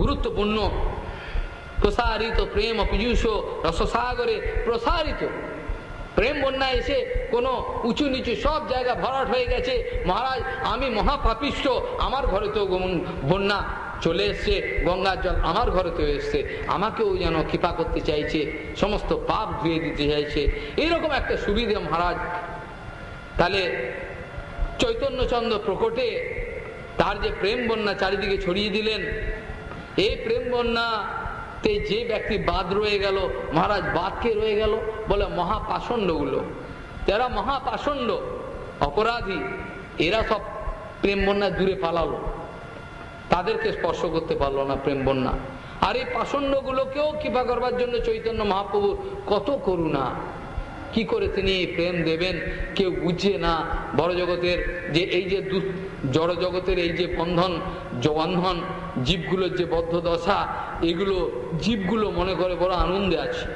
গুরুত্বপূর্ণ। প্রসারিত প্রেম পীযুষ রসসাগরে প্রসারিত। প্রেম বন্যা এসে কোনো উঁচু নিচু সব জায়গা ভরাট হয়ে গেছে। মহারাজ, আমি মহাপাপিষ্ট আমার ঘরে তো বন্যা চলে এসছে, গঙ্গার জল আমার ঘরেতেও এসছে। আমাকেও যেন কৃপা করতে চাইছে, সমস্ত পাপ ধুয়ে দিতে চাইছে। এইরকম একটা সুবিধে মহারাজ। তাহলে চৈতন্যচন্দ্র প্রকটে তার যে প্রেম বন্যা চারিদিকে ছড়িয়ে দিলেন এই প্রেম বন্যাতে যে ব্যক্তি বাদ রয়ে গেল, মহারাজ বাদকে রয়ে গেল? বলে মহাপাষণ্ডগুলো যারা মহাপাষণ্ড অপরাধী, এরা সব প্রেম বন্যা দূরে পালালো। তাদেরকে স্পর্শ করতে পারল না প্রেম বন্যা। আর এই পাষণ্ডগুলোকেও কৃপা করবার জন্য চৈতন্য মহাপ্রভুর কত করুণা। কি করে তিনি প্রেম দেবেন? কেউ বুঝছে না বড় জগতের যে এই যে জড় জগতের এই যে বন্ধন বন্ধন জীবগুলোর যে বদ্ধ দশা, এগুলো, জীবগুলো মনে করে বড় আনন্দে আছে।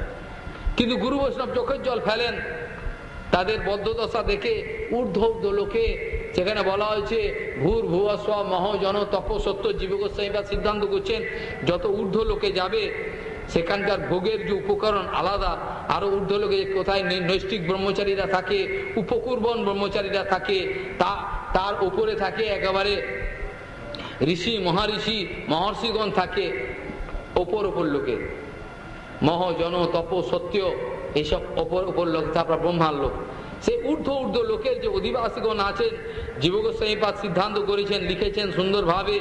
কিন্তু গুরু বৈষ্ণব চোখের জল ফেলেন। তাদের বদ্ধদশা দেখে ঊর্ধ্ব ঊর্ধ্ব লোকে সেখানে বলা হয়েছে, ভূর ভুয়স্ব মহজন তপ সত্য জীবগোস্বামী বা সিদ্ধান্ত করছেন, যত ঊর্ধ্ব লোকে যাবে সেখানকার ভোগের যে উপকরণ আলাদা, আরও ঊর্ধ্ব লোকে কোথায় নৈষ্ঠিক ব্রহ্মচারীরা থাকে, উপকুর্বন ব্রহ্মচারীরা থাকে, তা, তার উপরে থাকে একেবারে ঋষি মহারিষি মহর্ষিগণ থাকে, ওপর ওপর লোকে মহ, জন, তপ, সত্য এইসব ওপর ওপর লোক, তারপর ব্রহ্মার লোক। সে ঊর্ধ্ব ঊর্ধ্ব লোকের যে অধিবাসীগণ আছেন, জীবগোস্বামীপাদ সিদ্ধান্ত করেছেন, লিখেছেন সুন্দরভাবে,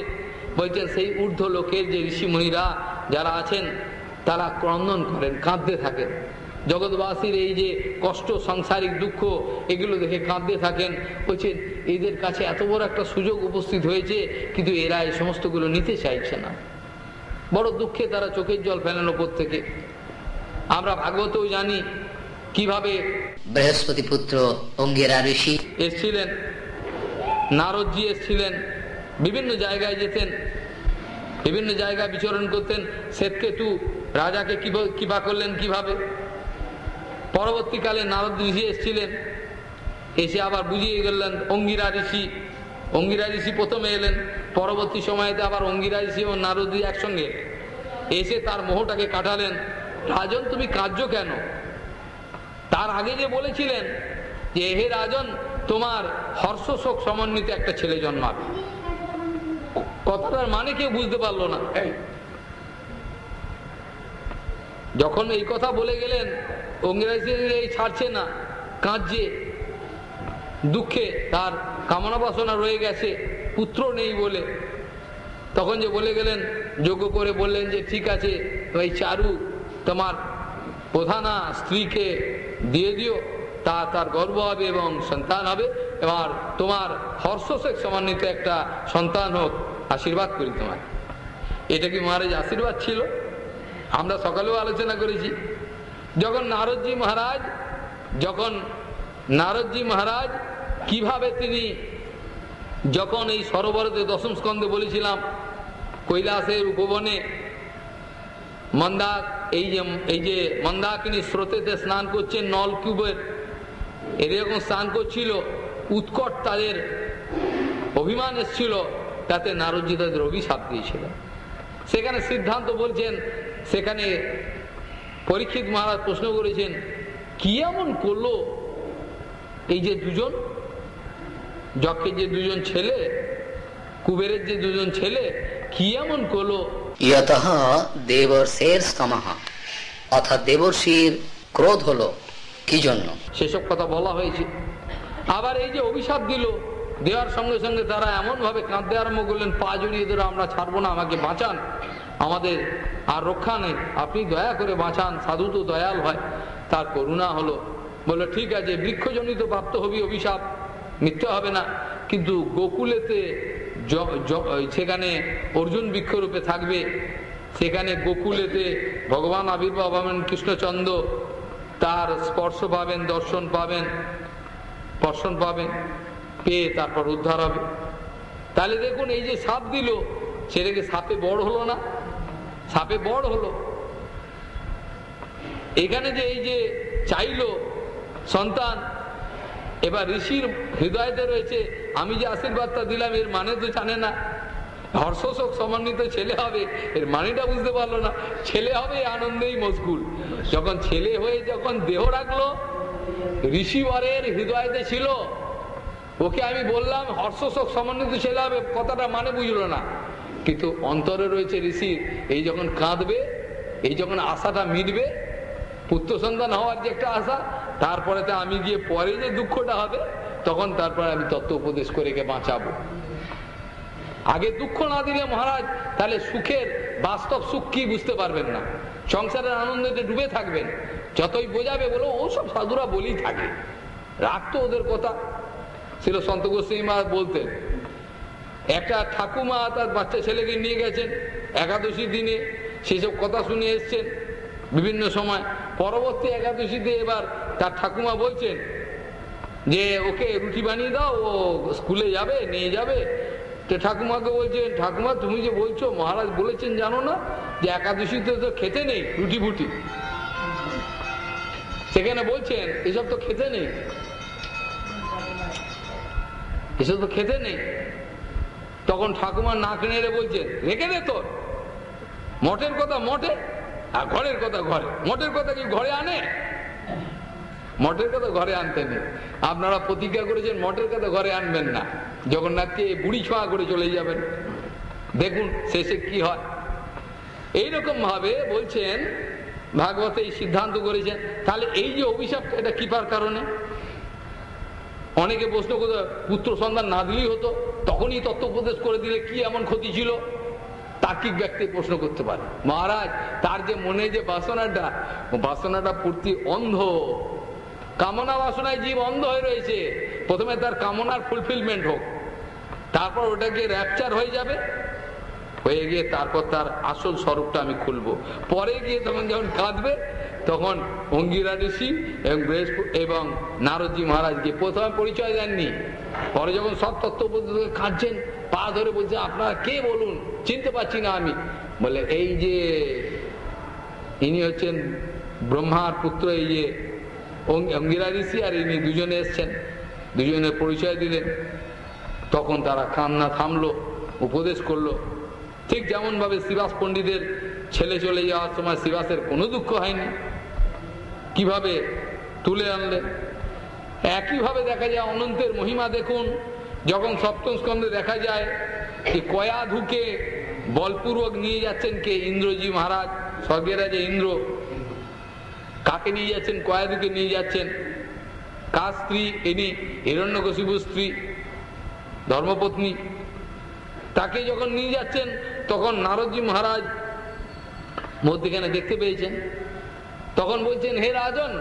বলছেন সেই ঊর্ধ্ব লোকের যে ঋষিমণিরা যারা আছেন তারা ক্রন্দন করেন কাঁদতে থাকেন। জগৎবাসীর এই যে কষ্ট সাংসারিক দুঃখ এগুলো দেখে কাঁদতে থাকেন। বলছেন এদের কাছে এত বড় একটা সুযোগ উপস্থিত হয়েছে কিন্তু এরা এই সমস্তগুলো নিতে চাইছে না। বড় দুঃখে তারা চোখের জল ফেলেন ওপর থেকে আমরা ভাগবতও জানি কীভাবে বৃহস্পতি পুত্র অঙ্গেরা ঋষি এসছিলেন নারদজি এসছিলেন বিভিন্ন জায়গায় যেতেন বিভিন্ন জায়গায় বিচরণ করতেন। শ্বেতকেতু রাজাকে কিবা করলেন কীভাবে? পরবর্তীকালে নারদ ঋষি এসছিলেন। এসে আবার বুঝিয়ে গেলেন, অঙ্গিরা ঋষি অঙ্গিরা ঋষি প্রথমে এলেন, পরবর্তী সময়তে আবার অঙ্গিরা ঋষি ও নারদ একসঙ্গে। এসে তার মোহটাকে কাটালেন। রাজন, তুমি কার্য কেন? তার আগে যে বলেছিলেন যে, হে রাজন, তোমার হর্ষশোক সমন্বিত একটা ছেলে জন্মাবে। কথাটার মানে কেউ বুঝতে পারল না। যখন এই কথা বলে গেলেন ইংরেজি এই ছাড়ছে না, কাঁদছে, দুঃখে তার কামনা বাসনা রয়ে গেছে, পুত্র নেই বলে। তখন যে বলে গেলেন, যোগ্য করে বললেন যে, ঠিক আছে ওই চারু, তোমার প্রধানা স্ত্রীকে দিয়ে দিও, তা তার গর্ব হবে এবং সন্তান হবে। এবার তোমার হর্ষশেখ সমন্বিত একটা সন্তান হোক, আশীর্বাদ করি তোমার এটা কি মহারাজ আশীর্বাদ ছিল? আমরা সকালেও আলোচনা করেছি, যখন নারদজি মহারাজ, যখন নারদজি মহারাজ কীভাবে তিনি যখন এই সরোবরতে দশম স্কন্ধে বলেছিলাম, কৈলাসের উপবনে মন্দা এই যে এই যে মন্দাকিনী স্রোতেতে স্নান করছেন নলকিউবের এরকম স্নান করছিল, উৎকট তাদের অভিমান এসছিল, তাতে নারদজি তাদের অভিশাপ দিয়েছিল। সেখানে সিদ্ধান্ত বলছেন সেখানে পরীক্ষিত মহারাজ প্রশ্ন করেছেন কি এমন করল এই যে দুজন? যক্ষের যে দুজন ছেলে কুবেরের যে দুজন ছেলে কি এমন করল? ইয়ত দেবর্ষের স্তমাহ। অর্থাৎ দেবর্ষির ক্রোধ হলো কি জন্য? সেসব কথা বলা হয়েছে। আবার এই যে অভিশাপ দিল দেওয়ার সঙ্গে সঙ্গে তারা এমন ভাবে কাঁদতে আরম্ভ করলেন পা জড়িয়ে ধরে আমরা ছাড়বো না আমাকে বাঁচান। আমাদের আর রক্ষা নেই। আপনি দয়া করে বাঁচান, সাধু তো দয়াল হয়। তার করুণা হলো। বলল ঠিক আছে, বৃক্ষজনিত প্রাপ্ত হবি অভিশাপ, মিথ্যা হবে না। কিন্তু গোকুলেতে সেখানে অর্জুন বৃক্ষরূপে থাকবে। সেখানে গোকুলেতে ভগবান আবির্ভাব হবেন কৃষ্ণচন্দ্র। তার স্পর্শ পাবেন, দর্শন পাবেন, স্পর্শন পাবেন, পেয়ে তারপর উদ্ধার হবে। তাহলে দেখুন, এই যে সাপ দিল, ছেলেকে সাপে বড় হলো না? সাপে বড় হলো। এখানে যে এই যে চাইলো সন্তান, এবার ঋষির হৃদয়তে রয়েছে, আমি যে আশীর্বাদটা দিলাম, এর মানে তো জানে না। হর্ষশোক সমন্বিত ছেলে হবে, এর মানিটা বুঝতে পারল না। ছেলে হবে আনন্দেই মজগুল যখন ছেলে হয়ে যখন দেহ রাখল ঋষিবরের হৃদয়তে ছিল। ওকে আমি বললাম, হর্ষশোক সমন্বিত ছেলে হবে, কথাটা মানে বুঝলো না। কিন্তু অন্তরে রয়েছে ঋষির এই যখন কাঁদবে, এই যখন আশাটা মিটবে, পুত্র সন্তান হওয়ার যে একটা আশা তারপরে আমি গিয়ে পরে যে দুঃখটা হবে, তখন তারপরে আমি তত্ত্ব উপদেশ করে বাঁচাবো। আগে দুঃখ না দিলে মহারাজ, তাহলে সুখের বাস্তব সুখ কি বুঝতে পারবেন না। সংসারের আনন্দতে ডুবে থাকবেন। যতই বোঝাবে বলো, ও সব সাধুরা বলেই থাকে। রাখতো ওদের কথা। ছিল সন্ত গোস্বামী মা বলতেন একটা ঠাকুমা তার বাচ্চা ছেলেকে নিয়ে গেছেন একাদশীর দিনে। সেসব কথা শুনে এসছেন বিভিন্ন সময়। পরবর্তী একাদশীতে এবার তার ঠাকুমা বলছেন যে, ওকে রুটি বানিয়ে দাও, ও স্কুলে যাবে, নিয়ে যাবে। তো ঠাকুমাকে বলছেন, ঠাকুমা, তুমি যে বলছো, মহারাজ বলেছেন জানো না যে, একাদশীতে তো খেতে নেই রুটি ফুটি। সেখানে বলছেন, এসব তো খেতে নেই। এসব তো খেতে নেই। তখন ঠাকুমা নাক নেড়ে বলছেন রেখে দে তোর। মঠের কথা মঠে, আর ঘরের কথা ঘরে। মঠের কথা কি ঘরে আনে? মঠের কথা ঘরে আনতে নেই। আপনারা প্রতিজ্ঞা করেছেন, মঠের কথা ঘরে আনবেন না। জগন্নাথকে বুড়ি ছোঁয়া করে চলে যাবেন। দেখুন, শেষে কি হয়। এইরকম ভাবে বলছেন, ভাগবত এই সিদ্ধান্ত করেছেন। তাহলে এই যে অভিশাপটা, এটা কিপার কারণে? অনেকে প্রশ্ন করতে পুত্র সন্তান না দিলেই হতো। তখনই তত্ত্ব উপদেশ করে দিলে কি এমন ক্ষতি ছিল? তার্কিক ব্যক্তি প্রশ্ন করতে পারে? মহারাজ, তার যে মনে যে বাসনাটা বাসনাটা পূর্তি অন্ধ। কামনা বাসনায় জীব অন্ধ হয়ে রয়েছে। প্রথমে তার কামনার ফুলফিলমেন্ট হোক। তারপর ওটাকে র্যাপচার হয়ে যাবে। হয়ে গিয়ে তারপর তার আসল স্বরূপটা আমি খুলবো। পরে গিয়ে তখন যখন কাঁদবে তখন অঙ্গিরা ঋষি এবং এবং নারদজি মহারাজকে প্রথমে পরিচয় দেননি। পরে যখন সব তত্ত্ব কাঁদছেন, পা ধরে বলছে, আপনারা কে বলুন? চিনতে পারছি না আমি। বলে, এই যে ইনি হচ্ছেন ব্রহ্মার পুত্র, এই যে অঙ্গিরা ঋষি আর ইনি দুজনে এসছেন। দুজনের পরিচয় দিলেন। তখন তারা কান্না থামলো, উপদেশ করল। ঠিক যেমনভাবে শিবাস পণ্ডিতের ছেলে চলে যাওয়ার সময় শিবাসের কোনো দুঃখ হয়নি। কীভাবে তুলে আনলেন একইভাবে দেখা যায় অনন্তের মহিমা দেখুন, যখন সপ্তম স্কন্ধে দেখা যায় যে কয়া ধুকে বলপূর্বক নিয়ে যাচ্ছেন কে? ইন্দ্রজি মহারাজ, স্বর্গের যে ইন্দ্র। কাকে নিয়ে যাচ্ছেন? কয়াধুকে নিয়ে যাচ্ছেন। কার স্ত্রী? ইনি হিরণ্যকশিপুর স্ত্রী, ধর্মপত্নী। তাকে যখন নিয়ে যাচ্ছেন, তখন নারদজি মহারাজ মধ্যেখানে দেখতে পেয়েছেন। তখন বলছেন, হে রাজন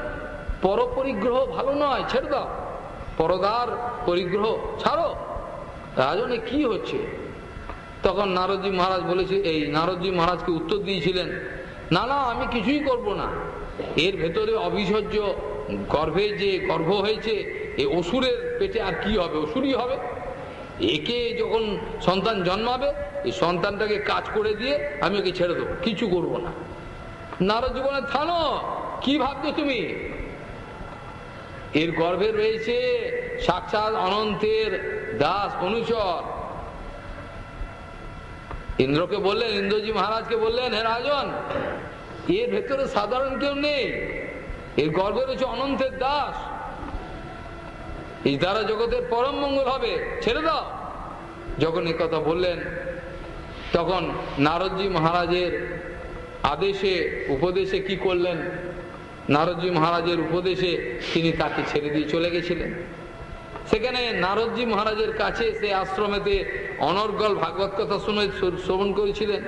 পর পরিগ্রহ ভালো নয়, ছেড়ে দাও। পরদার পরিগ্রহ ছাড়ো। রাজনে কি হচ্ছে? তখন নারদজি মহারাজ বলেছে, এই নারদজি মহারাজকে উত্তর দিয়েছিলেন, না না, আমি কিছুই করব না। এর ভেতরে অবিসর্য গর্ভে যে গর্ভ হয়েছে, এ অসুরের পেটে আর কি হবে? অসুরই হবে। একে যখন সন্তান জন্মাবে, এই সন্তানটাকে কাজ করে দিয়ে আমি ওকে ছেড়ে দেবো। কিছু করব না। নারদ জীবনে থানো কি ভাবছ তুমি? এর গর্ভে রয়েছে সাক্ষাৎ অনন্তের দাস অনুচর। ইন্দ্রকে বললেন, ইন্দ্রজি মহারাজকে বললেন, হে রাজন, এর ভেতরে সাধারণ কেউ নেই। এর গর্ভে রয়েছে অনন্তের দাস। এই দ্বারা জগতের পরম মঙ্গল হবে। ছেড়ে দাও। যখন কথা বললেন, তখন নারদজি মহারাজের আদেশে, উপদেশে কি করলেন? নারদজি মহারাজের উপদেশে তিনি তাকে ছেড়ে দিয়ে চলে গেছিলেন। সেখানে নারদজি মহারাজের কাছে সে আশ্রমেতে অনর্গল ভাগবত কথা শুনে শ্রবণ করেছিলেন।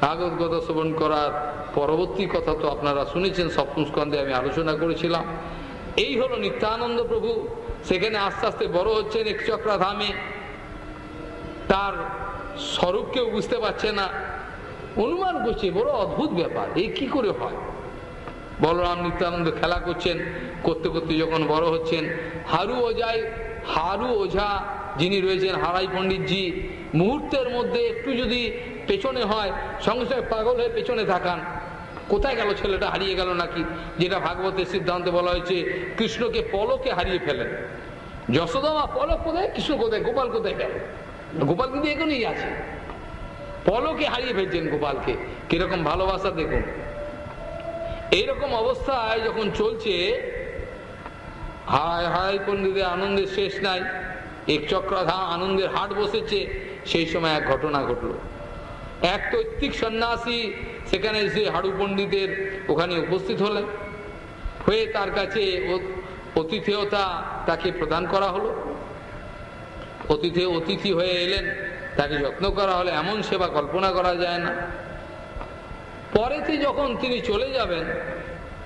ভাগবত কথা শ্রবণ করার পরবর্তী কথা তো আপনারা শুনেছেন, সপ্তম স্কন্ধে আমি আলোচনা করেছিলাম। এই হলো নিত্যানন্দ প্রভু। সেখানে আস্তে আস্তে বড় হচ্ছেন এক চক্রা ধামে তার স্বরূপকেও বুঝতে পারছে না। অনুমান করছে, বড় অদ্ভুত ব্যাপার এই কি করে হয়? বলরাম নিত্যানন্দ খেলা করছেন, করতে করতে যখন বড় হচ্ছেন, হারু ওঝাই, হারু ওঝা যিনি রয়েছেন, হারাই পণ্ডিতজি, মুহূর্তের মধ্যে একটু যদি পেছনে হয়, সঙ্গে সঙ্গে পাগল হয়ে পেছনে থাকান, কোথায় গেল ছেলেটা, হারিয়ে গেল নাকি? যেটা ভাগবতের সিদ্ধান্তে বলা হয়েছে, কৃষ্ণকে পলকে হারিয়ে ফেলেন। যশোদামা পলক কোথায়, কৃষ্ণ কোথায়, গোপাল কোথায় গেল? গোপাল কিন্তু এখনই আছে। পলকে হারিয়ে ফেলছেন গোপালকে। কীরকম ভালোবাসা দেখুন। এইরকম অবস্থায় যখন চলছে, হায় হায় পণ্ডিতের আনন্দের শেষ নাই। এক চক্রাধা আনন্দের হাট বসেছে, সেই সময় এক ঘটনা ঘটলো। এক তৈত্বিক সন্ন্যাসী সেখানে এসে হাড়ু পণ্ডিতের ওখানে উপস্থিত হলেন। হয়ে তার কাছে অতিথেয়তা তাকে প্রদান করা হলো। অতিথি অতিথি হয়ে এলেন। তাকে যত্ন করা হলে এমন সেবা কল্পনা করা যায় না। পরেতে যখন তিনি চলে যাবেন,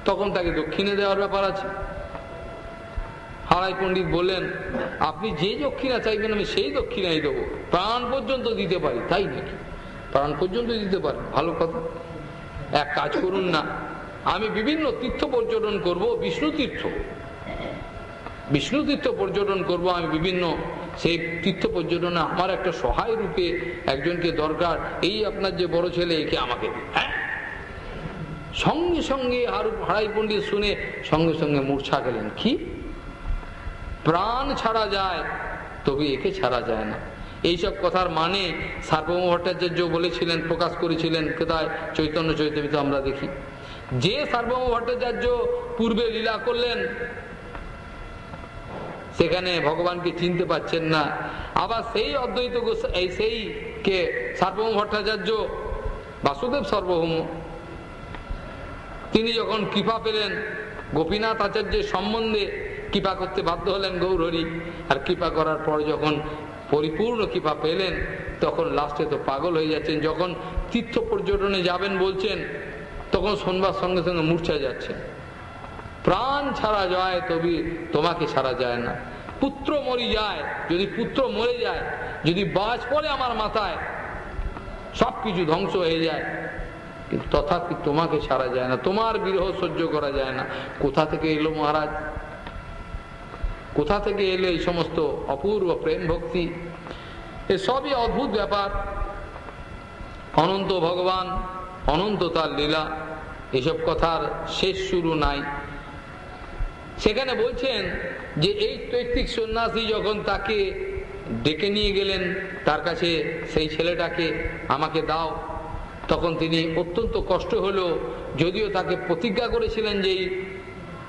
তখন তাকে দক্ষিণে দেওয়ার ব্যাপার আছে। হারাই পণ্ডিত বললেন, আপনি যে দক্ষিণা চাইবেন, আমি সেই দক্ষিণাই দেবো। প্রাণ পর্যন্ত দিতে পারি, তাই নাকি? প্রাণ পর্যন্ত দিতে পারি ভালো কথা। এক কাজ করুন না, আমি বিভিন্ন তীর্থ পর্যটন করব, বিষ্ণু তীর্থ। বিষ্ণু তীর্থ পর্যটন করব, আমি বিভিন্ন সেই তীর্থ পর্যটনে আমার একটা সহায় রূপে একজনকে দরকার। এই আপনার যে বড় ছেলে একে আমাকে? হ্যাঁ? সঙ্গে সঙ্গে আর হারাই পণ্ডিত শুনে সঙ্গে সঙ্গে মূর্ছা গেলেন। কি? প্রাণ ছাড়া যায়, তবে একে ছাড়া যায় না। এইসব কথার মানে সার্বভৌম ভট্টাচার্য বলেছিলেন, প্রকাশ করেছিলেন কোথায়? চৈতন্য চৈতন্য আমরা দেখি। যে সার্বভৌম ভট্টাচার্য পূর্বে লীলা করলেন সেখানে ভগবানকে চিনতে পাচ্ছেন না। আবার সেই অদ্বৈত এই সেই কে সার্বভৌম ভট্টাচার্য, বাসুদেব সর্বভৌম, তিনি যখন কৃপা পেলেন, গোপীনাথ আচার্যের সম্বন্ধে কৃপা করতে বাধ্য হলেন গৌরহরি। আর কৃপা করার পর যখন পরিপূর্ণ কৃপা পেলেন, তখন লাস্টে তো পাগল হয়ে যাচ্ছেন। যখন তীর্থ পর্যটনে যাবেন বলছেন, তখন শোনবার সঙ্গে সঙ্গে মূর্ছা যাচ্ছে। প্রাণ ছাড়া যায় তবে তোমাকে ছাড়া যায় না। পুত্র মরি যায়, যদি পুত্র মরে যায়, যদি বাজ পড়ে আমার মাথায়, সবকিছু ধ্বংস হয়ে যায়। কিন্তু তথাপি তোমাকে ছাড়া যায় না, তোমার বিরহ সহ্য করা যায় না। কোথা থেকে এলো মহারাজ? কোথা থেকে এলো এই সমস্ত অপূর্ব প্রেম ভক্তি? এসবই অদ্ভুত ব্যাপার। অনন্ত ভগবান, অনন্ত তার লীলা, এসব কথার শেষ শুরু নাই। সেখানে বলছেন যে এই তৈত্বিক সন্ন্যাসী যখন তাকে ডেকে নিয়ে গেলেন, তার কাছে সেই ছেলেটাকে আমাকে দাও। তখন তিনি অত্যন্ত কষ্ট হলো, যদিও তাকে প্রতিজ্ঞা করেছিলেন যেই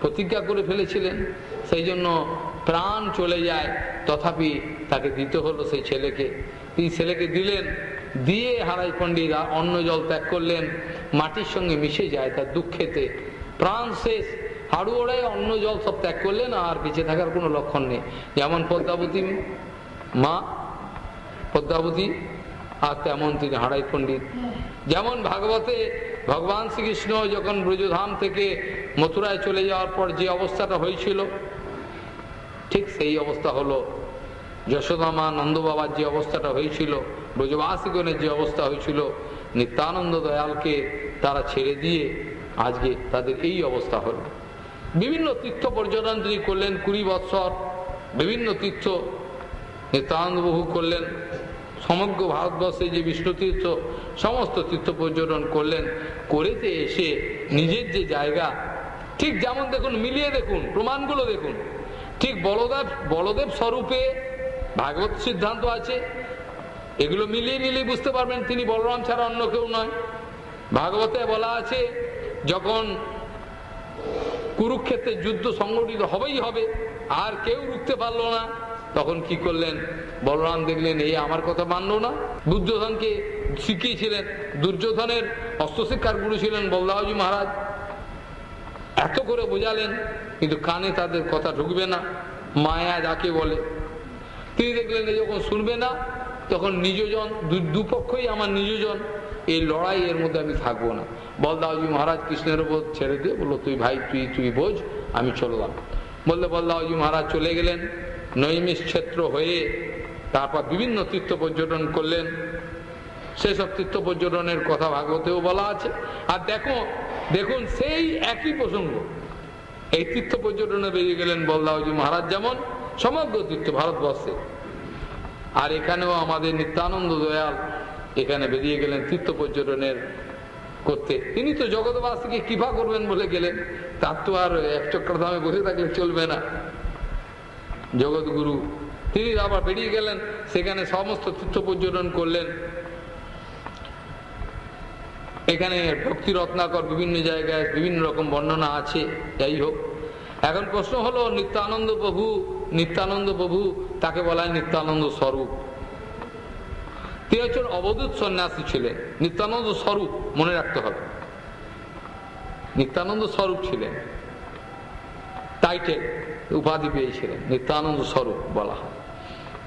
প্রতিজ্ঞা করে ফেলেছিলেন, সেই জন্য প্রাণ চলে যায়। তথাপি তাকে দিতে হলো সেই ছেলেকে। তিনি ছেলেকে দিলেন, দিয়ে হারাই পণ্ডিত অন্ন জল ত্যাগ করলেন। মাটির সঙ্গে মিশে যায় তার দুঃখেতে। প্রাণ শেষ। হাড়ু ওড়ায় অন্ন জল সব ত্যাগ করলেন, আর বেঁচে থাকার কোনো লক্ষণ নেই। যেমন পদ্মাবতী মা, পদ্মাবতী, আর তেমন তিনি হাড়াই পণ্ডিত। যেমন ভাগবতে ভগবান শ্রীকৃষ্ণ যখন ব্রজধাম থেকে মথুরায় চলে যাওয়ার পর যে অবস্থাটা হয়েছিল, ঠিক সেই অবস্থা হলো। যশোদামা নন্দ বাবার যে অবস্থাটা হয়েছিল, ব্রজবাসীগণের যে অবস্থা হয়েছিল, নিত্যানন্দ দয়ালকে তারা ছেড়ে দিয়ে আজকে তাদের এই অবস্থা হলো। বিভিন্ন তীর্থ পর্যটন তিনি করলেন, কুড়ি বৎসর। বিভিন্ন তীর্থ নিত্যানন্দ বহু করলেন, সমগ্র ভারতবর্ষে যে বিষ্ণু তীর্থ, সমস্ত তীর্থ পর্যটন করলেন, করেতে এসে নিজের যে জায়গা, ঠিক যেমন দেখুন, মিলিয়ে দেখুন, প্রমাণগুলো দেখুন, ঠিক বলদেব বলদেব স্বরূপে ভাগবত সিদ্ধান্ত আছে। এগুলো মিলিয়ে মিলিয়ে বুঝতে পারবেন, তিনি বলরাম ছাড়া অন্য কেউ নয়। ভাগবতে বলা আছে, যখন কুরুক্ষেত্রের যুদ্ধ সংগঠিত হবেই হবে, আর কেউ রুখতে পারল না। তখন কি করলেন? বলরাম দেখলেন এই আমার কথা মানল না। দুর্যোধনকে শিখিয়েছিলেন, দুর্যোধনের অস্ত্রশিক্ষার গুরু ছিলেন বলদাহজি মহারাজ। এত করে বোঝালেন, কিন্তু কানে তাদের কথা ঢুকবে না, মায়া যাকে বলে। তিনি দেখলেন যখন শুনবে না তখন নিজজন দুপক্ষই আমার নিজজন। এই লড়াই এর মধ্যে আমি থাকব না। বলদাওজি মহারাজ কৃষ্ণের উপর ছেড়ে দিয়ে বলল, তুই ভাই, তুই তুই বোঝ, আমি চললাম। বললে বলদাওজি মহারাজ চলে গেলেন, নৈমিষ ক্ষেত্র হয়ে তারপর বিভিন্ন তীর্থ পর্যটন করলেন। সেসব তীর্থ পর্যটনের কথা ভাগবতেও বলা আছে। আর দেখো, দেখুন, সেই একই প্রসঙ্গ। এই তীর্থ পর্যটনে বেরিয়ে গেলেন বলদাওজি মহারাজ যেমন, সমগ্র তীর্থ ভারতবর্ষে। আর এখানেও আমাদের নিত্যানন্দ দয়াল এখানে বেরিয়ে গেলেন তীর্থ পর্যটনের করতে। তিনি তো জগৎবাসীকে কৃপা করবেন বলে গেলেন। তার তো আর এক চক্রধামে বসে থাকলে চলবে না। জগৎগুরু, তিনি আবার বেরিয়ে গেলেন, সেখানে সমস্ত তীর্থ পর্যটন করলেন। এখানে ভক্তি রত্নাকর বিভিন্ন জায়গায় বিভিন্ন রকম বর্ণনা আছে। যাই হোক, এখন প্রশ্ন হলো, নিত্যানন্দ প্রভু নিত্যানন্দ প্রভু তাকে বলা হয় নিত্যানন্দ স্বরূপ। তিনি হচ্ছেন অবধূত সন্ন্যাসী ছিলেন। নিত্যানন্দ স্বরূপ মনে রাখতে হবে। নিত্যানন্দ স্বরূপ ছিলেন। টাইটেল উপাধি পেয়েছিলেন, নিত্যানন্দ স্বরূপ বলা হয়।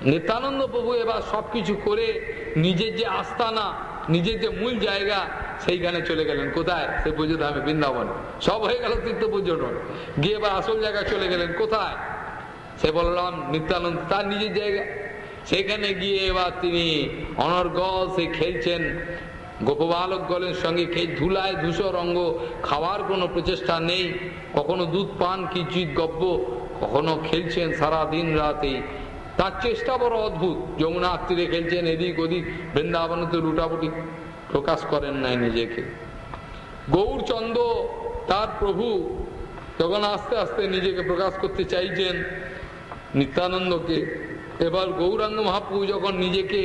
নিত্যানন্দ প্রভু এবার সবকিছু করে নিজের যে আস্তানা, নিজের যে মূল জায়গা, সেইখানে চলে গেলেন। কোথায়? সে পুজো ধামে বৃন্দাবন। সব হয়ে গেল তীর্থ পর্যটন গিয়ে এবার আসল জায়গায় চলে গেলেন। কোথায়? সে বললাম নিত্যানন্দ, তার নিজের জায়গা। সেখানে গিয়ে এবার তিনি অনর্গল সে খেলছেন। গোপবালক গলের সঙ্গে খেয়ে ধুলায় ধূসর অঙ্গ, খাওয়ার কোনো প্রচেষ্টা নেই। কখনো দুধ পান কিচিত গব্য কখনো খেলছেন সারা দিন রাতেই তার চেষ্টা বড় অদ্ভুত। যমুনা তীরে খেলছেন এদিক ওদিক, বৃন্দাবনতে লুটাপুটি প্রকাশ করেন নাই নিজেকে। গৌরচন্দ্র, তার প্রভু যখন আস্তে আস্তে নিজেকে প্রকাশ করতে চাইছেন। নিত্যানন্দকে, এবার গৌরাঙ্গ মহাপ্রভু যখন নিজেকে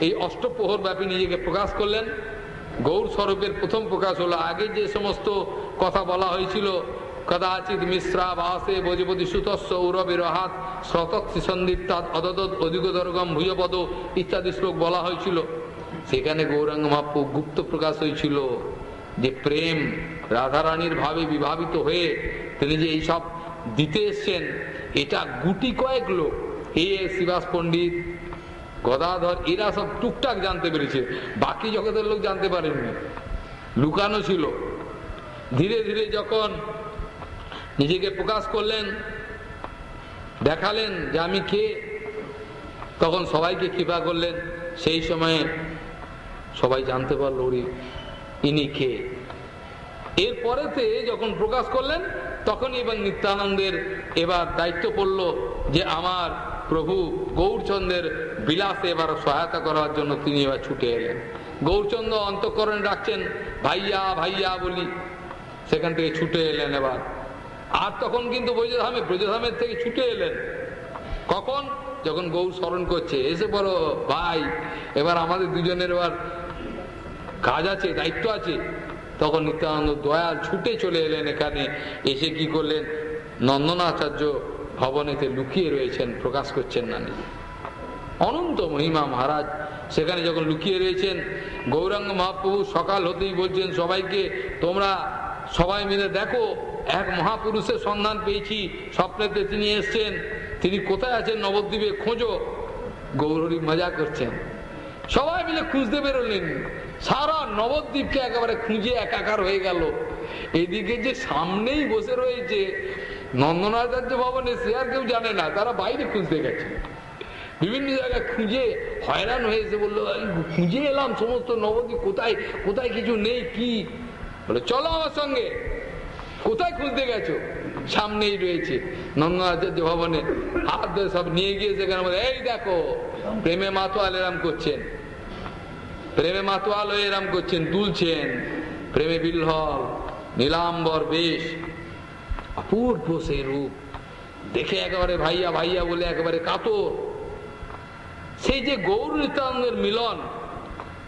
এই অষ্টপ্রহর ব্যাপী নিজেকে প্রকাশ করলেন, গৌর স্বরূপের প্রথম প্রকাশ হলো, আগে যে সমস্ত কথা বলা হয়েছিল, কদাচিৎ মিশ্রা বাসে বজপতি সুতস্ব উরবের হাত শ্রতৎ সন্দীপ্তাৎ অদত অধিকদর্গম ভুজপদ ইত্যাদি শ্লোক বলা হয়েছিল। সেখানে গৌরাঙ্গ মহাপ্রভু গুপ্ত প্রকাশ হয়েছিল যে প্রেম রাধারানীর ভাবে বিভাবিত হয়ে তিনি যে এইসব দিতে এসছেন, এটা গুটি কয়েক লোক। এ শিবাস পণ্ডিত, গদাধর, এরা সব টুকটাক জানতে পেরেছে। বাকি জগতের লোক জানতে পারেননি। লুকানো ছিল। ধীরে ধীরে যখন নিজেকে প্রকাশ করলেন, দেখালেন যে আমি কে, তখন সবাইকে কৃপা করলেন। সেই সময়ে সবাই জানতে পারল ওরি, ইনি কে। এরপরেতে যখন প্রকাশ করলেন তখন এবং নিত্যানন্দের এবার দায়িত্ব পড়ল যে আমার প্রভু গৌরচন্দ্রের বিলাসে এবার সহায়তা করার জন্য তিনি এবার ছুটে এলেন। গৌরচন্দ্র অন্তঃকরণে ডাকছেন, ভাইয়া ভাইয়া বলি। সেখান থেকে ছুটে এলেন এবার। আর তখন কিন্তু ব্রজধামে, ব্রজধামের থেকে ছুটে এলেন। কখন? যখন গৌর স্মরণ করছে, এসে বলো ভাই, এবার আমাদের দুজনের এবার কাজ আছে, দায়িত্ব আছে। তখন নিত্যানন্দ দয়াল ছুটে চলে এলেন এখানে, এসে কি করলেন? নন্দনাচার্য ভবনেতে লুকিয়ে রয়েছেন, প্রকাশ করছেন না নিজে। অনন্ত মহিমা মহারাজ, সেখানে যখন লুকিয়ে রয়েছেন, গৌরাঙ্গ মহাপ্রভু সকাল হতেই বলছেন, সবাইকে তোমরা সবাই মিলে দেখো, এক মহাপুরুষের সন্ধান পেয়েছি, স্বপ্নেতে তিনি এসছেন, তিনি কোথায় আছেন নবদ্বীপে, খোঁজো। গৌরী মজা করছেন। সবাই মিলে খুঁজতে বেরোলেন। সারা নবদ্বীপকে একেবারে খুঁজে একাকার হয়ে গেল। এদিকে যে সামনেই বসে রয়েছে নন্দনাচার্য ভবনে সে আর কেউ জানে না, তারা বাইরে খুঁজতে গেছে। বিভিন্ন জায়গায় খুঁজে হয়রান হয়েছে বলল খুঁজে এলাম সমস্ত নবদ্বীপ, কোথায় কোথায় কিছু নেই, কি? বলে, চলো আমার সঙ্গে, কোথায় খুঁজতে গেছো? সামনেই রয়েছে নন্দনাচার্য ভবনে। হাত সব নিয়ে গিয়ে সেখানে এই দেখো, প্রেমে মাতোয়াল আলেরাম করছেন। প্রেমে মাতোয়াল এরাম করছেন, তুলছেন। প্রেমে বিল্হল, নীলাম্বর বেশ। অপূর্ব সেই রূপ। দেখে একেবারে ভাইয়া ভাইয়া বলে একেবারে কাতর। সেই যে গৌর নিত্যানন্দের মিলন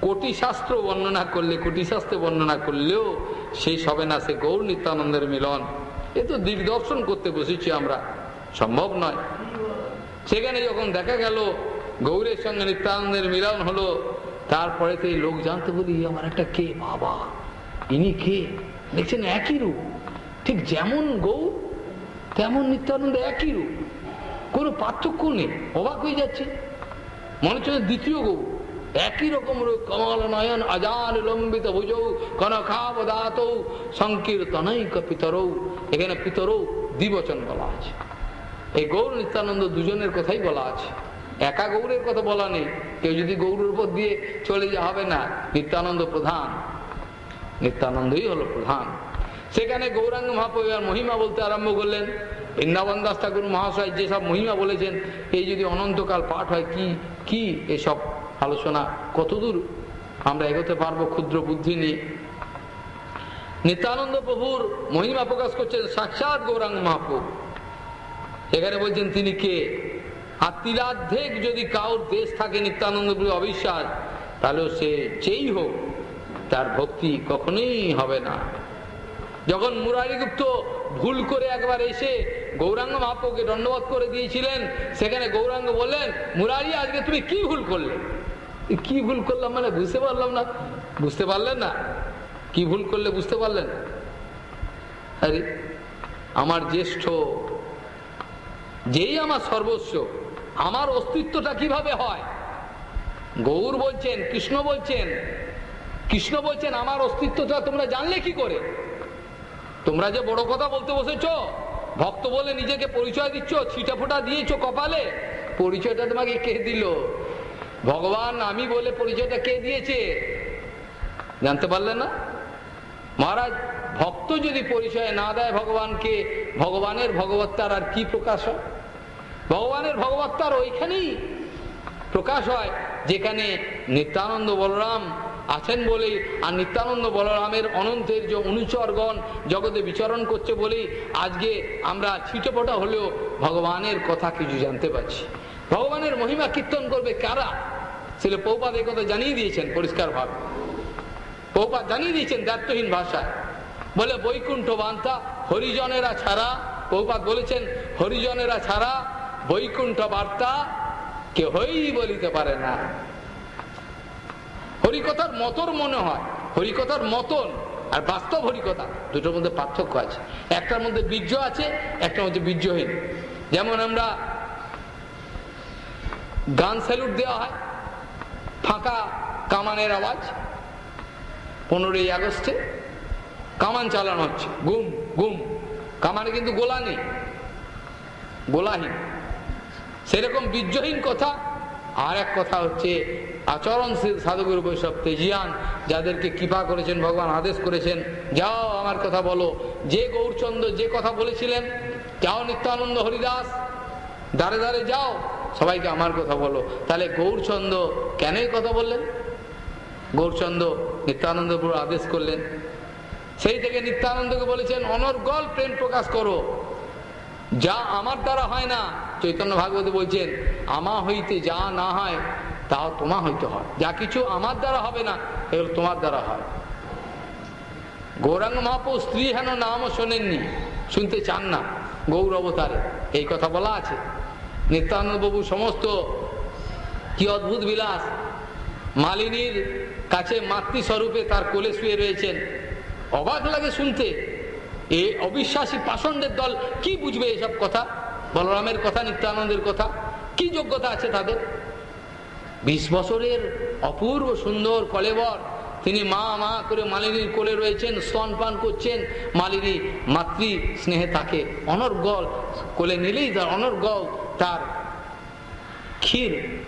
কোটি শাস্ত্র বর্ণনা করলে কোটি শাস্ত্রে বর্ণনা করলেও সেই সবে না সে গৌর নিত্যানন্দের মিলন। এ তো দিগদর্শন করতে বসেছি আমরা। সম্ভব নয়। সেখানে যখন দেখা গেল, গৌরের সঙ্গে নিত্যানন্দের মিলন হলো তারপরে তো এই লোক জানতে বলি আমার একটা কে, বাবা? ইনি কে? দেখছেন একই রূপ। ঠিক যেমন গৌ, তেমন নিত্যানন্দ একই রূপ। কোনো পার্থক্য নেই, অবাক হয়ে যাচ্ছে। মনে হচ্ছে দ্বিতীয় গৌ। একই রকম রূপ কমল নয়ন আজান লম্বিত ভুজৌ কনখাবদাত সংকীর্তনৈক পিতরৌ এখানে পিতরৌ দ্বিবচন বলা আছে। এই গৌর নিত্যানন্দ দুজনের কথাই বলা আছে। একা গৌরের কথা বলা নেই। কেউ যদি গৌরের উপর দিয়ে চলে যা হবে না, নিত্যানন্দ প্রধান। নিত্যানন্দই হলো প্রধান। সেখানে গৌরাঙ্গ মহাপ্রভুর মহিমা বলতে আরম্ভ করলেন। বৃন্দাবন দাস ঠাকুর মহাশয় যেসব মহিমা বলেছেন, এই যদি অনন্তকাল পাঠ হয়, কি কি এসব আলোচনা? কতদূর আমরা এগোতে পারব ক্ষুদ্র বুদ্ধি নিয়ে? নিত্যানন্দ প্রভুর মহিমা প্রকাশ করছেন সাক্ষাৎ গৌরাঙ্গ মহাপ্রভু। এখানে বলছেন, তিনি কে? আর তিরার্ধেক যদি কাউর দেশ থাকে নিত্যানন্দ অবিশ্বাস তাহলে সে যেই হোক, তার ভক্তি কখনোই হবে না। যখন মুরারিগুপ্ত ভুল করে একবার এসে গৌরাঙ্গ মহাপ্রকে দণ্ডবোধ করে দিয়েছিলেন। সেখানে গৌরাঙ্গ বললেন, মুরারি, আজকে তুমি কি ভুল করলে? কি ভুল করলাম মানে বুঝতে পারলাম না। বুঝতে পারলেন না? কি ভুল করলে বুঝতে পারলেন? আরে, আমার জ্যেষ্ঠ, যেই আমার সর্বস্ব আমার অস্তিত্বটা কীভাবে হয়? গৌর বলছেন, কৃষ্ণ বলছেন কৃষ্ণ বলছেন, আমার অস্তিত্বটা তোমরা জানলে কি করে? তোমরা যে বড় কথা বলতে বসেছ, ভক্ত বলে নিজেকে পরিচয় দিচ্ছ, ছিটা ফোটা দিয়েছ কপালে, পরিচয়টা তোমাকে কে দিল? ভগবান, আমি বলে পরিচয়টা কে দিয়েছে? জানতে পারলে না? মহারাজ, ভক্ত যদি পরিচয় না দেয় ভগবানকে, ভগবানের ভগবত্তার আর কি প্রকাশ হয়? ভগবানের ভগবত্তার ওইখানেই প্রকাশ হয়, যেখানে নিত্যানন্দ বলরাম আছেন বলেই, আর নিত্যানন্দ বলরামের অনন্তের যে অনুচরগণ জগতে বিচরণ করছে বলেই আজকে আমরা ছিটেপটা হলেও ভগবানের কথা কিছু জানতে পারছি। ভগবানের মহিমা কীর্তন করবে কারা? ছিল পৌপাদ এই কথা জানিয়ে দিয়েছেন পরিষ্কার ভাবে পৌপাদ জানিয়ে দিয়েছেন দায়িত্বহীন ভাষায়। বলে বৈকুণ্ঠ বান্তা হরিজনেরা ছাড়া পৌপাদ বলেছেন হরিজনেরা ছাড়া বৈকুণ্ঠ বার্তা কেহই বলিতে পারে না। হরিকথার মতর মনে হয়, হরিকথার মতন আর বাস্তব হরিকথা, দুটোর মধ্যে পার্থক্য আছে। একটার মধ্যে বীর্য আছে, একটার মধ্যে বীর্যহীন। যেমন আমরা গান স্যালুট দেওয়া হয়, ফাঁকা কামানের আওয়াজ, পনেরোই আগস্টে কামান চালানো হচ্ছে, গুম গুম। কামানে কিন্তু গোলা নেই, গোলাহীন। সেরকম বীর্যহীন কথা। আর এক কথা হচ্ছে আচরণশীল সাধুগুরু বৈষ্ণব তেজিয়ান, যাদেরকে কৃপা করেছেন, ভগবান আদেশ করেছেন, যাও আমার কথা বলো। যে গৌরচন্দ্র যে কথা বলেছিলেন, যাও নিত্যানন্দ হরিদাস দাঁড়ে দাঁড়ে যাও, সবাইকে আমার কথা বলো। তাহলে গৌরচন্দ্র কেনই কথা বললেন? গৌরচন্দ্র নিত্যানন্দপুর আদেশ করলেন। সেই থেকে নিত্যানন্দকে বলেছেন, অনর্গল প্রেম প্রকাশ করো। যা আমার দ্বারা হয় না, চৈতন্য ভাগবত বলছেন, আমা হইতে যা না হয়, তাও তোমা হইতে হয়। যা কিছু আমার দ্বারা হবে না, এগুলো তোমার দ্বারা হয়। গৌরাঙ্গ মহাপু স্ত্রী হেন নামও শোনেননি, শুনতে চান না, গৌর অবতারে। এই কথা বলা আছে। নিত্যানন্দ বাবু সমস্ত, কি অদ্ভুত বিলাস। মালিনীর কাছে মাতৃস্বরূপে তার কোলে শুয়ে রয়েছেন। অবাক লাগে শুনতে। এই অবিশ্বাসী পাষণ্ডের দল কি বুঝবে এসব কথা? বলরামের কথা, নিত্যানন্দের কথা, কি যোগ্যতা আছে তাদের? বিশ বছরের অপূর্ব সুন্দর কলেবর, তিনি মা মা করে মালিনীর কোলে রয়েছেন স্তনপান করছেন, মালিনী মাতৃ স্নেহে তাকে অনর্গল কোলে নিলেই তার অনর্গল, তার ক্ষীর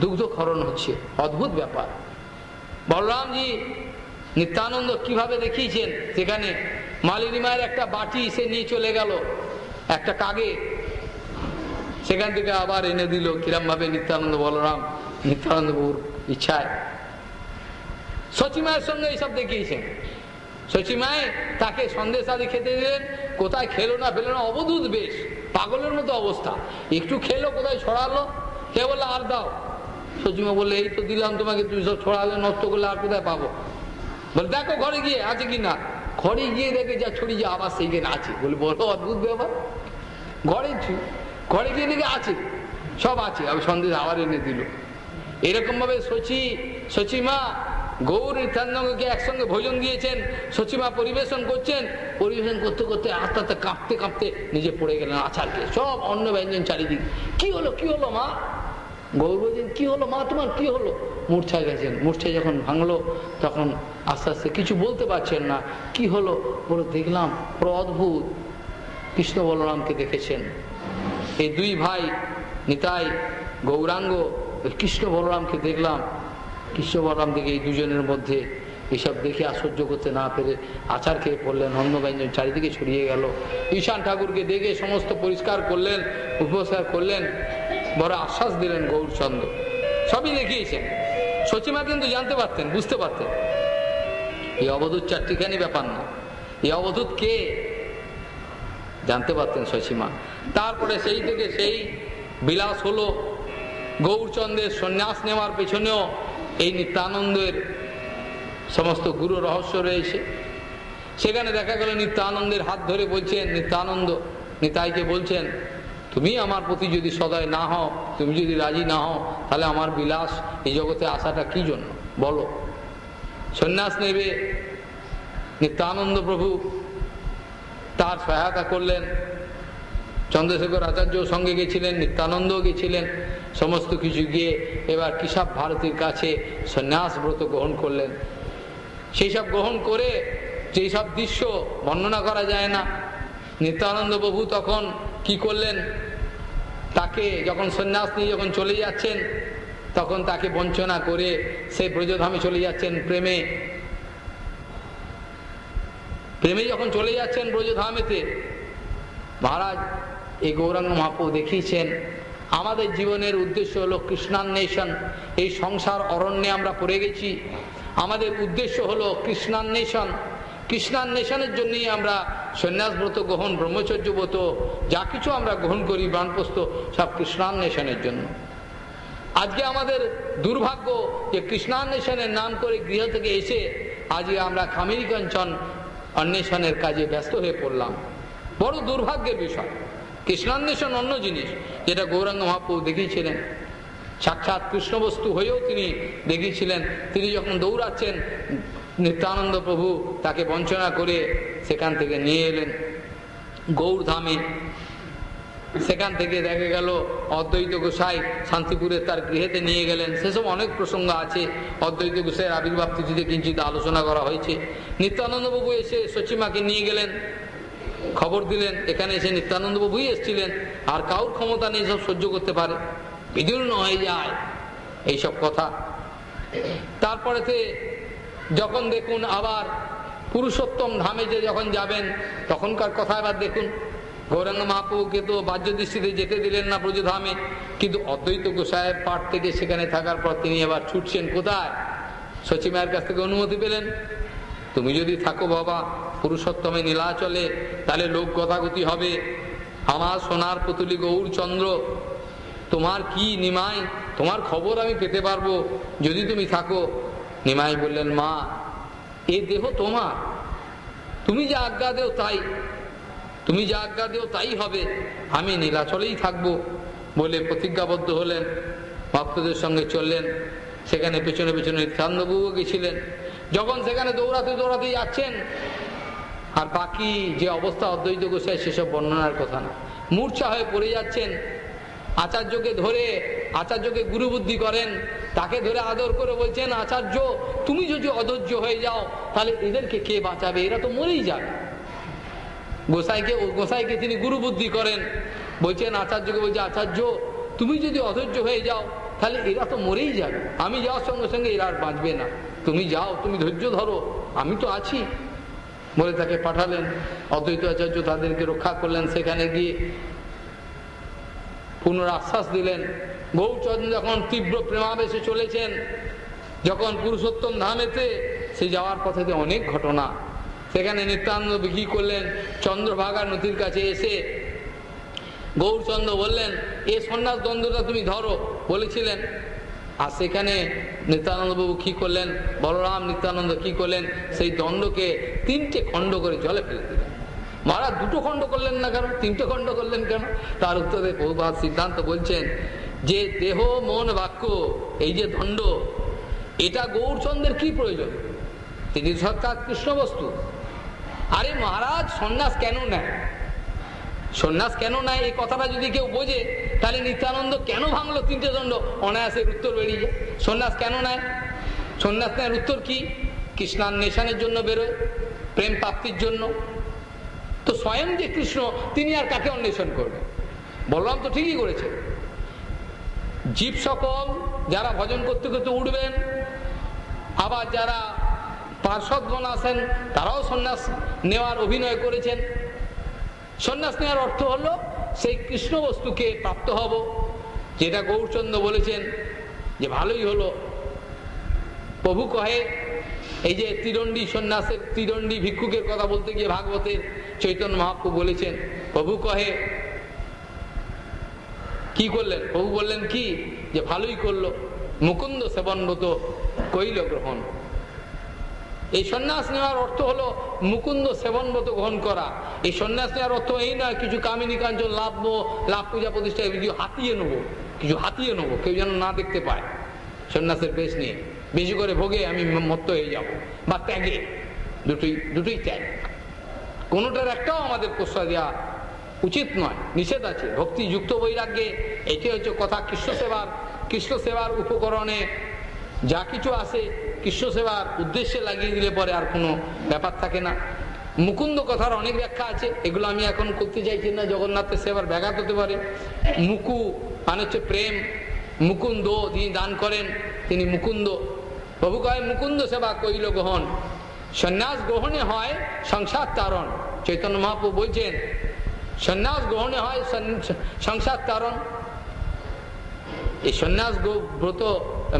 দুগ্ধক্ষরণ হচ্ছে। অদ্ভুত ব্যাপার। বলরামজি নিত্যানন্দ কীভাবে দেখিয়েছেন? সেখানে মালিনী মায়ের একটা বাটি সে নিয়ে চলে গেল, একটা কাগে। সেখান থেকে আবার এনে দিল কিরম ভাবে নিত্যানন্দ বলরাম, নিত্যানন্দ বাবুর ইচ্ছায়। সচিমায়ের সঙ্গে এইসব দেখিয়েছেন। সচিমায় তাকে সন্দেশ আদি খেতে দিলেন, কোথায় খেলো না ফেলো না, অবধূত বেশ, পাগলের মতো অবস্থা। একটু খেলো, কোথায় ছড়ালো? কে বলল, আর দাও। সচিমা বললে, এই তো দিলাম তোমাকে, তুমি সব ছড়ালে, নষ্ট করলে আর কোথায় পাবো? বলে, দেখো ঘরে গিয়ে, আছে কি না? ঘরে গিয়ে দেখে যা ছড়ি যা আবার সেইখানে আছে। বলে বলো অদ্ভুত ব্যাপার। ঘরে ঘরে গিয়ে দেখে আছে, সব আছে। আমি সন্দেশ আবার এনে দিল। এরকম ভাবে সচি সচিমা গৌর নিত্যানন্দকে একসঙ্গে ভোজন দিয়েছেন সচিমা পরিবেশন করছেন। পরিবেশন করতে করতে আস্তে আস্তে কাঁপতে কাঁপতে নিজে পড়ে গেলেন আচারকে সব অন্ন ব্যঞ্জন চারিদিক। কি হলো কি হলো মা? গৌর বলছেন কি হলো মা তোমার? কি হলো? মূর্ছায় গেছেন। মূর্ছায় যখন ভাঙলো, তখন আস্তে আস্তে কিছু বলতে পারছেন না। কি হলো? বলে দেখলাম পুরো অদ্ভুত। কৃষ্ণ বলরামকে দেখেছেন। এই দুই ভাই, নিতাই, গৌরাঙ্গ কৃষ্ণ বলরামকে দেখলাম। কৃষ্ণ বলরাম দেখে এই দুজনের মধ্যে এসব দেখে আশ্চর্য করতে না পেরে আচার খেয়ে পড়লেন। অন্নব্যঞ্জন চারিদিকে ছড়িয়ে গেল। ঈশান ঠাকুরকে দেখে সমস্ত পরিষ্কার করলেন, উপস্কার করলেন। বড় আশ্বাস দিলেন গৌরচন্দ্র। সবই দেখিয়েছেন। সচিমা কিন্তু জানতে পারতেন, বুঝতে পারতেন। এই অবধূত চারটিখানি ব্যাপার না। এই অবধূত কে? জানতে পারতেন শশীমা তারপরে সেই থেকে সেই বিলাস হলো গৌরচন্দ্রের সন্ন্যাস নেওয়ার পেছনেও এই নিত্যানন্দের সমস্ত গুরু রহস্য রয়েছে। সেখানে দেখা গেল নিত্যানন্দের হাত ধরে বলছেন, নিত্যানন্দ, নিতাইকে বলছেন তুমি আমার প্রতি যদি সদয় না হও, তুমি যদি রাজি না হও, তাহলে আমার বিলাস এই জগতে আসাটা কি জন্য? বলো। সন্ন্যাস নেবে। নিত্যানন্দ প্রভু তার সহায়তা করলেন। চন্দ্রশেখর আচার্য সঙ্গে গেছিলেন, নিত্যানন্দও গেছিলেন। সমস্ত কিছু গিয়ে এবার কিসাব ভারতীর কাছে সন্ন্যাস ব্রত গ্রহণ করলেন। সেই সব গ্রহণ করে যেই সব দৃশ্য বর্ণনা করা যায় না, নিত্যানন্দ প্রভু তখন কি করলেন? তাকে যখন সন্ন্যাস নিয়ে যখন চলে যাচ্ছেন, তখন তাকে বঞ্চনা করে সে ব্রজধামে চলে যাচ্ছেন প্রেমে। প্রেমে যখন চলে যাচ্ছেন ব্রজধামেতে, মহারাজ, এই গৌরাঙ্গ মহাপ্রভু দেখিয়েছেন, আমাদের জীবনের উদ্দেশ্য হলো কৃষ্ণান্বেষণ। এই সংসার অরণ্যে আমরা পড়ে গেছি। আমাদের উদ্দেশ্য হলো কৃষ্ণান্বেষণ। কৃষ্ণান্বেষণের জন্যই আমরা সন্ন্যাস ব্রত গ্রহণ, ব্রহ্মচর্য ব্রত, যা কিছু আমরা গ্রহণ করি বানপ্রস্ত সব কৃষ্ণান্বেষণের জন্য। আজকে আমাদের দুর্ভাগ্য যে কৃষ্ণান্বেষণের নাম করে গৃহ থেকে এসে আজকে আমরা খামিরি কাঞ্চন অন্বেষণের কাজে ব্যস্ত হয়ে পড়লাম। বড় দুর্ভাগ্যের বিষয়। কৃষ্ণান্বেষণ অন্য জিনিস, যেটা গৌরাঙ্গ মহাপ্রভু দেখিয়েছিলেন। সাক্ষাৎ কৃষ্ণবস্তু হয়েও তিনি দেখিয়েছিলেন। তিনি যখন দৌড়াচ্ছেন, নিত্যানন্দ প্রভু তাকে বঞ্চনা করে সেখান থেকে নিয়ে এলেন। গৌর ধামে সেখান থেকে দেখা গেল অদ্বৈত গোসাই শান্তিপুরে তার গৃহেতে নিয়ে গেলেন। সেসব অনেক প্রসঙ্গ আছে। অদ্বৈত গোসাইয়ের আবির্ভাব তিথিতে কিঞ্চিত আলোচনা করা হয়েছে। নিত্যানন্দবাবু এসে সচিমাকে নিয়ে গেলেন। খবর দিলেন, এখানে এসে নিত্যানন্দবাবুই এসেছিলেন। আর কাউর ক্ষমতা নেই সব সহ্য করতে পারে। বিদীর্ণ হয়ে যায় এইসব কথা। তারপরেতে যখন দেখুন আবার পুরুষোত্তম ধামে যে যখন যাবেন, তখনকার কথা এবার দেখুন। গৌরাঙ্গ মহাপ্রভুকে তো বাহ্য দৃষ্টিতে যেতে দিলেন না ব্রজধামে কিন্তু অদ্বৈত গোসাহের পাঠ থেকে সেখানে থাকার পর তিনি এবার ছুটছেন কোথায়? সচিমায়ের কাছ থেকে অনুমতি পেলেন। তুমি যদি থাকো বাবা, পুরুষোত্তমে নীলা চলে, তাহলে লোক গতাগতি হবে। আমার সোনার পুতুলি গৌর চন্দ্র, তোমার কি নিমাই? তোমার খবর আমি পেতে পারব যদি তুমি থাকো। নিমাই বললেন, মা এ দেহ তোমার। তুমি যা আজ্ঞা দেও তাই। তুমি যা আজ্ঞা দেও তাই হবে। আমি নীলাচলেই থাকব বলে প্রতিজ্ঞাবদ্ধ হলেন। ভক্তদের সঙ্গে চললেন। সেখানে পেছনে পেছনে নিত্যানন্দবাবু গেছিলেন। যখন সেখানে দৌড়াতে দৌড়াতে যাচ্ছেন, আর বাকি যে অবস্থা অদ্বৈত গোসাই, সেসব বর্ণনার কথা না। মূর্ছা হয়ে পড়ে যাচ্ছেন। আচার্যকে ধরে আচার্যকে গুরু বুদ্ধি করেন, তাকে ধরে আদর করে বলছেন, আচার্য, তুমি যদি অধৈর্য হয়ে যাও, তাহলে এদেরকে কে বাঁচাবে? এরা তো মরেই যাবে। গোসাইকে গোসাইকে তিনি গুরু বুদ্ধি করেন, বলছেন, আচার্যকে বলছে, আচার্য, তুমি যদি অধৈর্য হয়ে যাও, তাহলে এরা তো মরেই যাবে। আমি যাওয়ার সঙ্গে সঙ্গে এরা আর বাঁচবে না। তুমি যাও, তুমি ধৈর্য ধরো, আমি তো আছি। বলে তাকে পাঠালেন। অদ্বৈত আচার্য তাদেরকে রক্ষা করলেন। সেখানে গিয়ে পুনর আশ্বাস দিলেন। গৌরচন্দ্র যখন তীব্র প্রেমাবেশে চলেছেন, যখন পুরুষোত্তম ধামেতে সে যাওয়ার পথেতে অনেক ঘটনা। সেখানে নিত্যানন্দ বিক্রি করলেন, চন্দ্রভাগা নদীর কাছে এসে গৌরচন্দ্র বললেন, এ সন্ন্যাস দ্বন্দ্বটা তুমি ধরো। বলেছিলেন। আর সেখানে নিত্যানন্দবাবু কী করলেন? বলরাম নিত্যানন্দ কি করলেন? সেই দণ্ডকে তিনটে খণ্ড করে জলে ফেলে দিলেন। মহারাজ, দুটো খণ্ড করলেন না কেন? তিনটে খণ্ড করলেন কেন? তার উত্তরে বহুবার সিদ্ধান্ত বলছেন যে দেহ, মন, বাক্য, এই যে দণ্ড, এটা গৌরচন্দ্রের কি প্রয়োজন? তিনি সরকার কৃষ্ণ বস্তু। আরে মহারাজ, সন্ন্যাস কেন নেয়? সন্ন্যাস কেন নেয়? এই কথাটা যদি কেউ বোঝে, তাহলে নিত্যানন্দ কেন ভাঙলো তিনটে দণ্ড? অনায়াসের উত্তর বেরিয়ে সন্ন্যাস কেন নেয়? সন্ন্যাস নেয় উত্তর কি? কৃষ্ণান্বেষণের জন্য বেরোয়, প্রেম প্রাপ্তির জন্য। তো স্বয়ং যে কৃষ্ণ, তিনি আর কাকে অন্বেষণ করবেন? বললাম তো ঠিকই করেছে। জীব সকল যারা ভজন করতে করতে উঠবেন, আবার যারা পার্শ্বদগণ আছেন, তারাও সন্ন্যাস নেওয়ার অভিনয় করেছেন। সন্ন্যাস নেওয়ার অর্থ হলো, সেই কৃষ্ণ বস্তুকে প্রাপ্ত হব, যেটা গৌরচন্দ্র বলেছেন, যে ভালোই হলো। প্রভু কহে, এই যে তিরণ্ডি সন্ন্যাসের তিরণ্ডি ভিক্ষুকের কথা বলতে গিয়ে ভাগবতের চৈতন্য মহাপ্রু বলেছেন, প্রভু কহে কি করলেন? প্রভু বললেন, কি? যে ভালোই করল। মুকুন্দ সেবনরত কইল গ্রহণ এই সন্ন্যাস নেওয়ার অর্থ হলো মুকুন্দ সেবন মতো গ্রহণ করা। এই সন্ন্যাস নেওয়ার অর্থ এই নয়, কিছু কামিনী কাঞ্চন লাভবো লাভ পূজা প্রতিষ্ঠা কিছু হাতিয়ে নেব, কিছু হাতিয়ে নেব, কেউ যেন না দেখতে পায় সন্ন্যাসের বেশ নিয়ে। বেশি করে ভোগে আমি মত্ত হয়ে যাব, বা ত্যাগে। দুটোই দুটোই ত্যাগ। কোনোটার একটাও আমাদের প্রশ্রয় দেওয়া উচিত নয়, নিষেধ আছে। ভক্তিযুক্ত বৈরাগ্যে এটি হচ্ছে কথা। কৃষ্ণ সেবার কৃষ্ণ সেবার উপকরণে যা কিছু আসে কৃষ্ণ সেবার উদ্দেশ্যে লাগিয়ে দিলে পরে আর কোনো ব্যাপার থাকে না। মুকুন্দ কথার অনেক ব্যাখ্যা আছে, এগুলো আমি এখন করতে চাইছি না, জগন্নাথের সেবার ব্যাঘাত হতে পারে। মুকু মানে হচ্ছে প্রেম, মুকুন্দ তিনি দান করেন, তিনি মুকুন্দ। প্রভু কয়, মুকুন্দ সেবা কইল গ্রহণ। সন্ন্যাস গ্রহণে হয় সংসার তারণ। চৈতন্য মহাপ্রভু বলছেন সন্ন্যাস গ্রহণে হয় সংসার কারণ। এই সন্ন্যাস ব্রত,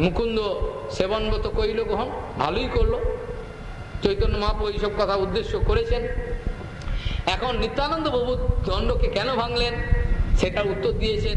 মুকুন্দ সেবন ব্রত কইল গ্রহণ, ভালোই করল। চৈতন্য মহাপ্রভু এইসব কথা উদ্দেশ্য করেছেন। এখন নিত্যানন্দ বাবু দণ্ডকে কেন ভাঙলেন, সেটার উত্তর দিয়েছেন।